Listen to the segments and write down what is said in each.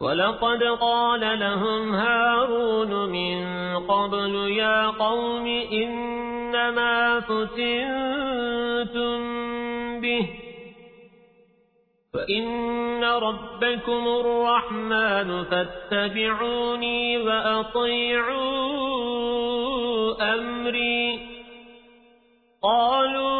ولقد قال لهم هارون من قبل يا قوم إنما فتنتم به فإن ربكم الرحمن فاتبعوني وأطيعوا أمري. قالوا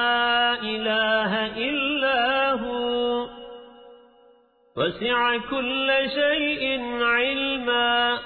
وسع كل شيء علما.